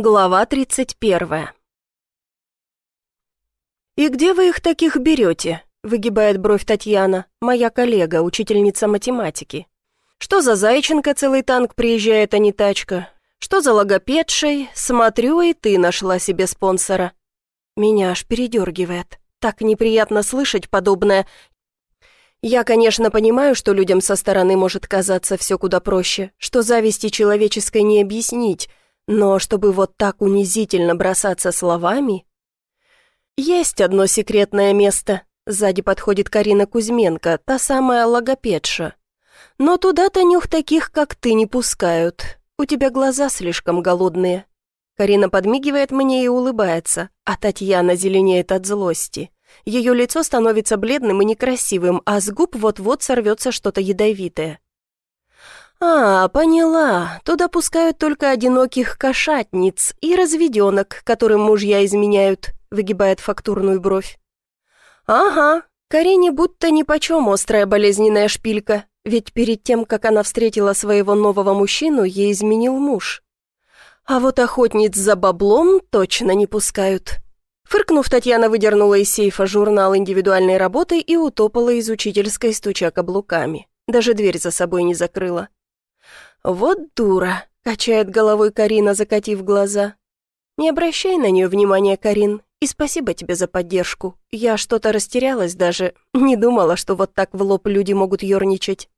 Глава 31 «И где вы их таких берете?» — выгибает бровь Татьяна, моя коллега, учительница математики. «Что за Зайченко целый танк приезжает, а не тачка? Что за логопедшей? Смотрю, и ты нашла себе спонсора». Меня аж передергивает. Так неприятно слышать подобное. Я, конечно, понимаю, что людям со стороны может казаться все куда проще, что зависти человеческой не объяснить, но чтобы вот так унизительно бросаться словами... Есть одно секретное место. Сзади подходит Карина Кузьменко, та самая логопедша. Но туда-то нюх таких, как ты, не пускают. У тебя глаза слишком голодные. Карина подмигивает мне и улыбается, а Татьяна зеленеет от злости. Ее лицо становится бледным и некрасивым, а с губ вот-вот сорвется что-то ядовитое. «А, поняла. Туда пускают только одиноких кошатниц и разведенок, которым мужья изменяют», — выгибает фактурную бровь. «Ага, Карине будто нипочем острая болезненная шпилька, ведь перед тем, как она встретила своего нового мужчину, ей изменил муж. А вот охотниц за баблом точно не пускают». Фыркнув, Татьяна выдернула из сейфа журнал индивидуальной работы и утопала из учительской, стуча каблуками. Даже дверь за собой не закрыла. «Вот дура!» — качает головой Карина, закатив глаза. «Не обращай на нее внимания, Карин, и спасибо тебе за поддержку. Я что-то растерялась даже, не думала, что вот так в лоб люди могут ерничать».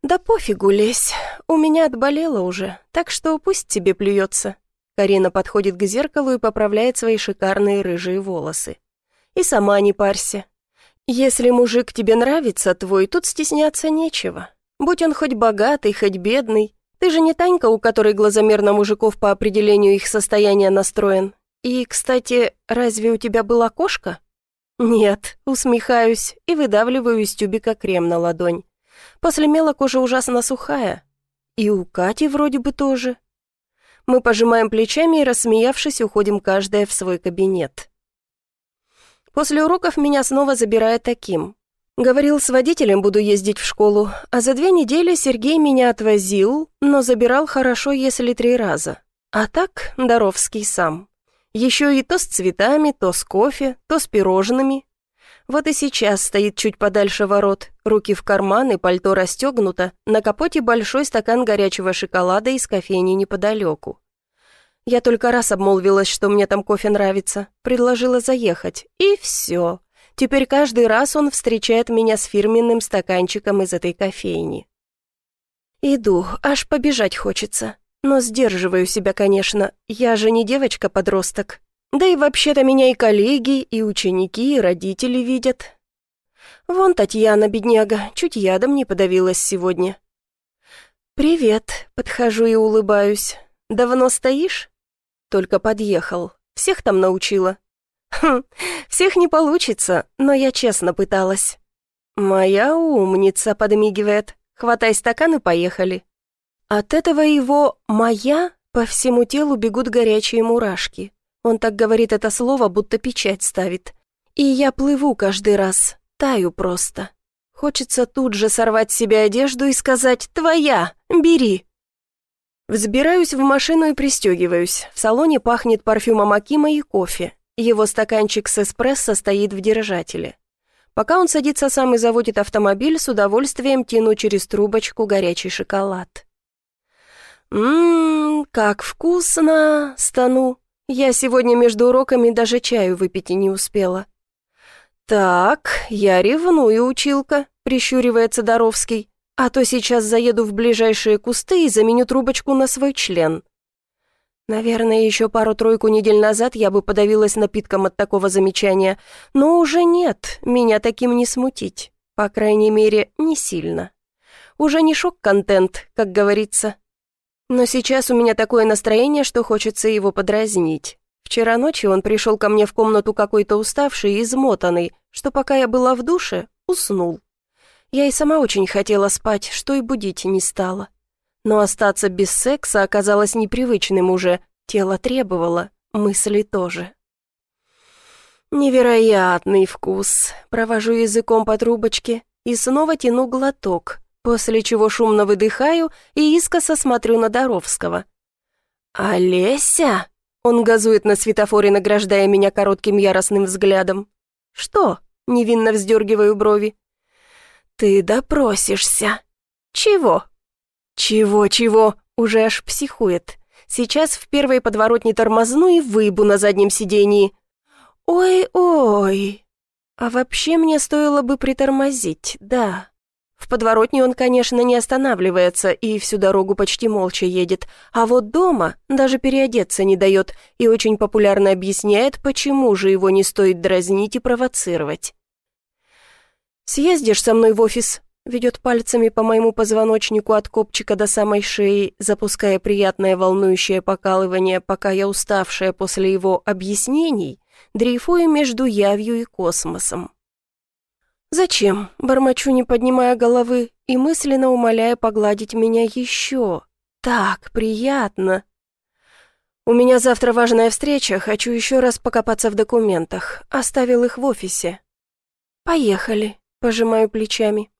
«Да пофигу, лезь, у меня отболело уже, так что пусть тебе плюется. Карина подходит к зеркалу и поправляет свои шикарные рыжие волосы. «И сама не парься. Если мужик тебе нравится твой, тут стесняться нечего. Будь он хоть богатый, хоть бедный. Ты же не Танька, у которой глазомер на мужиков по определению их состояния настроен. И, кстати, разве у тебя была кошка?» «Нет», усмехаюсь и выдавливаю из тюбика крем на ладонь. После мела кожа ужасно сухая. И у Кати вроде бы тоже. Мы пожимаем плечами и, рассмеявшись, уходим каждая в свой кабинет. После уроков меня снова забирает таким. Говорил, с водителем буду ездить в школу, а за две недели Сергей меня отвозил, но забирал хорошо, если три раза. А так Доровский сам. Еще и то с цветами, то с кофе, то с пирожными. Вот и сейчас стоит чуть подальше ворот, руки в карманы, пальто расстегнуто, на капоте большой стакан горячего шоколада из кофейни неподалеку. Я только раз обмолвилась, что мне там кофе нравится, предложила заехать, и все. Теперь каждый раз он встречает меня с фирменным стаканчиком из этой кофейни. Иду, аж побежать хочется. Но сдерживаю себя, конечно, я же не девочка-подросток. Да и вообще-то меня и коллеги, и ученики, и родители видят. Вон Татьяна, бедняга, чуть ядом не подавилась сегодня. «Привет», — подхожу и улыбаюсь. «Давно стоишь?» Только подъехал. Всех там научила. Хм, всех не получится, но я честно пыталась. Моя умница подмигивает. Хватай стакан и поехали. От этого его «моя» по всему телу бегут горячие мурашки. Он так говорит это слово, будто печать ставит. И я плыву каждый раз, таю просто. Хочется тут же сорвать себе одежду и сказать «Твоя, бери». Взбираюсь в машину и пристегиваюсь. В салоне пахнет парфюмом Акима и кофе. Его стаканчик с эспрессо стоит в держателе. Пока он садится сам и заводит автомобиль, с удовольствием тяну через трубочку горячий шоколад. «Ммм, как вкусно!» — стану. Я сегодня между уроками даже чаю выпить и не успела. «Так, я ревную, училка», — прищуривается Доровский. А то сейчас заеду в ближайшие кусты и заменю трубочку на свой член. Наверное, еще пару-тройку недель назад я бы подавилась напитком от такого замечания, но уже нет, меня таким не смутить. По крайней мере, не сильно. Уже не шок-контент, как говорится. Но сейчас у меня такое настроение, что хочется его подразнить. Вчера ночью он пришел ко мне в комнату какой-то уставший и измотанный, что пока я была в душе, уснул. Я и сама очень хотела спать, что и будить не стала. Но остаться без секса оказалось непривычным уже, тело требовало, мысли тоже. Невероятный вкус. Провожу языком по трубочке и снова тяну глоток, после чего шумно выдыхаю и искоса смотрю на Доровского. «Олеся?» Он газует на светофоре, награждая меня коротким яростным взглядом. «Что?» — невинно вздергиваю брови. «Ты допросишься». «Чего?» «Чего-чего?» — уже аж психует. «Сейчас в первой подворотне тормозну и выебу на заднем сидении». «Ой-ой». А вообще мне стоило бы притормозить, да. В подворотне он, конечно, не останавливается и всю дорогу почти молча едет, а вот дома даже переодеться не дает и очень популярно объясняет, почему же его не стоит дразнить и провоцировать. «Съездишь со мной в офис?» Ведет пальцами по моему позвоночнику от копчика до самой шеи, запуская приятное волнующее покалывание, пока я уставшая после его объяснений, дрейфую между явью и космосом. «Зачем?» — бормочу, не поднимая головы, и мысленно умоляя погладить меня еще. «Так, приятно!» «У меня завтра важная встреча, хочу еще раз покопаться в документах. Оставил их в офисе». «Поехали», — пожимаю плечами.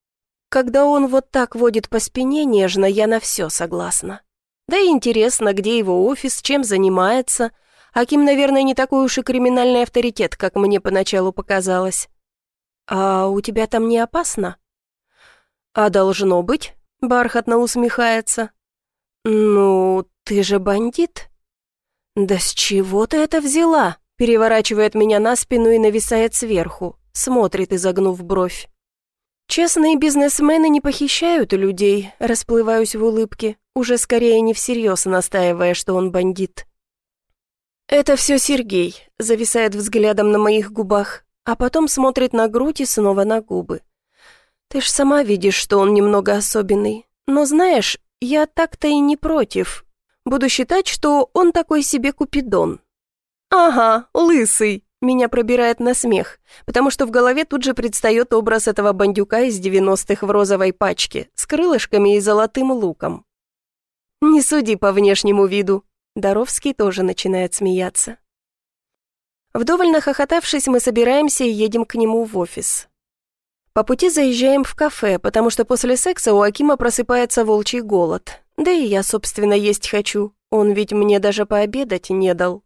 Когда он вот так водит по спине нежно, я на все согласна. Да и интересно, где его офис, чем занимается. Аким, наверное, не такой уж и криминальный авторитет, как мне поначалу показалось. «А у тебя там не опасно?» «А должно быть», — бархатно усмехается. «Ну, ты же бандит?» «Да с чего ты это взяла?» Переворачивает меня на спину и нависает сверху, смотрит, изогнув бровь. «Честные бизнесмены не похищают людей», расплываюсь в улыбке, уже скорее не всерьез настаивая, что он бандит. «Это все Сергей», зависает взглядом на моих губах а потом смотрит на грудь и снова на губы. «Ты ж сама видишь, что он немного особенный. Но знаешь, я так-то и не против. Буду считать, что он такой себе купидон». «Ага, лысый», — меня пробирает на смех, потому что в голове тут же предстает образ этого бандюка из девяностых в розовой пачке, с крылышками и золотым луком. «Не суди по внешнему виду», — Доровский тоже начинает смеяться. Вдоволь нахохотавшись, мы собираемся и едем к нему в офис. По пути заезжаем в кафе, потому что после секса у Акима просыпается волчий голод. Да и я, собственно, есть хочу. Он ведь мне даже пообедать не дал.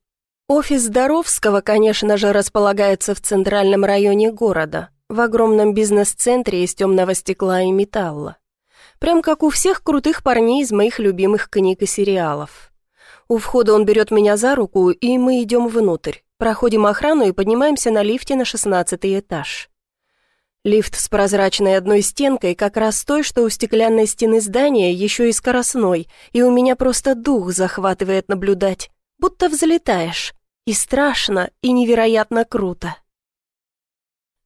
Офис Здоровского, конечно же, располагается в центральном районе города, в огромном бизнес-центре из темного стекла и металла. Прям как у всех крутых парней из моих любимых книг и сериалов. У входа он берет меня за руку, и мы идем внутрь. Проходим охрану и поднимаемся на лифте на шестнадцатый этаж. Лифт с прозрачной одной стенкой, как раз той, что у стеклянной стены здания, еще и скоростной, и у меня просто дух захватывает наблюдать, будто взлетаешь. И страшно, и невероятно круто.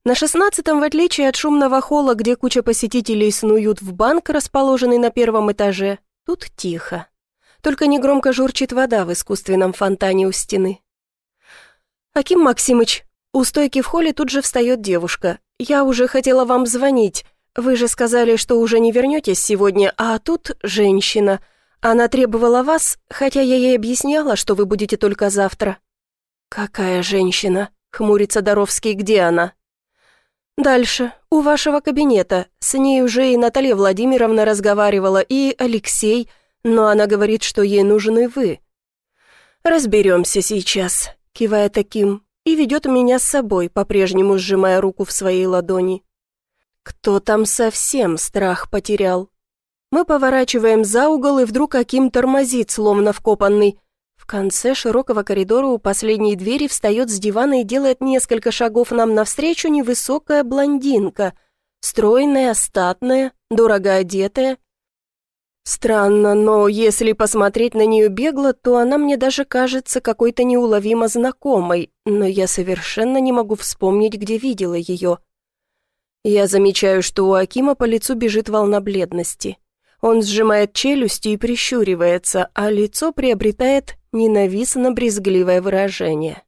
На шестнадцатом, в отличие от шумного холла, где куча посетителей снуют в банк, расположенный на первом этаже, тут тихо. Только негромко журчит вода в искусственном фонтане у стены. «Аким Максимыч, у стойки в холле тут же встает девушка. Я уже хотела вам звонить. Вы же сказали, что уже не вернетесь сегодня, а тут женщина. Она требовала вас, хотя я ей объясняла, что вы будете только завтра». «Какая женщина?» — хмурится Доровский. «Где она?» «Дальше, у вашего кабинета. С ней уже и Наталья Владимировна разговаривала, и Алексей, но она говорит, что ей нужны вы». «Разберемся сейчас», кивая таким, и ведет меня с собой, по-прежнему сжимая руку в своей ладони. Кто там совсем страх потерял? Мы поворачиваем за угол, и вдруг Аким тормозит, словно вкопанный. В конце широкого коридора у последней двери встает с дивана и делает несколько шагов нам навстречу невысокая блондинка, стройная, статная, дорого одетая, Странно, но если посмотреть на нее бегло, то она мне даже кажется какой-то неуловимо знакомой, но я совершенно не могу вспомнить, где видела ее. Я замечаю, что у Акима по лицу бежит волна бледности. Он сжимает челюсти и прищуривается, а лицо приобретает ненавистно-брезгливое выражение.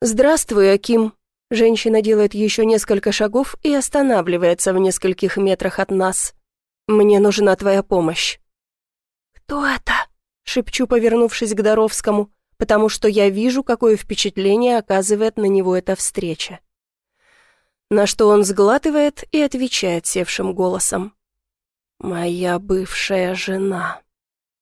«Здравствуй, Аким!» Женщина делает еще несколько шагов и останавливается в нескольких метрах от нас. Мне нужна твоя помощь». «Кто это?» — шепчу, повернувшись к Доровскому, потому что я вижу, какое впечатление оказывает на него эта встреча. На что он сглатывает и отвечает севшим голосом. «Моя бывшая жена».